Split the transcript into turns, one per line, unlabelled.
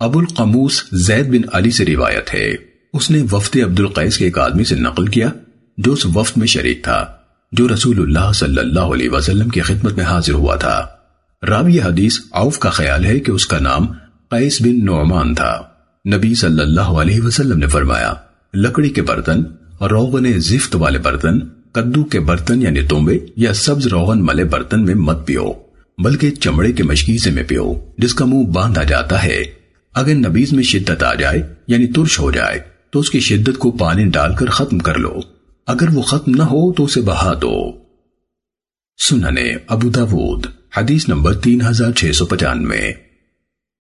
ابو القموس زید بن علی سے روایت ہے۔ اس نے وفد عبد القیس کے ایک آدمی سے نقل کیا، جو اس وفد میں شریک تھا، جو رسول اللہ صلی اللہ علیہ وسلم کی خدمت میں حاضر ہوا تھا۔ راوی حدیث عوف کا خیال ہے کہ اس کا نام قیس بن نعمان تھا۔ نبی صلی اللہ علیہ وسلم نے فرمایا، لکڑی کے برتن، روغن زفت والے برتن، کدو کے برتن یعنی تومبے یا سبز روغن ملے برتن میں مت پیو، بلکہ چمڑے کے مشکیزے میں پیو، جس کا منہ باندھا جاتا ہے۔ اگر نبیز میں شدت آ جائے یعنی ترش ہو جائے، تو اس کی شدت کو پانی ڈال کر ختم کر لو۔ اگر وہ ختم نہ ہو، تو اسے بہا دو۔ سننے ابو داود، حدیث نمبر تین ہزار چھ سو پچانوے۔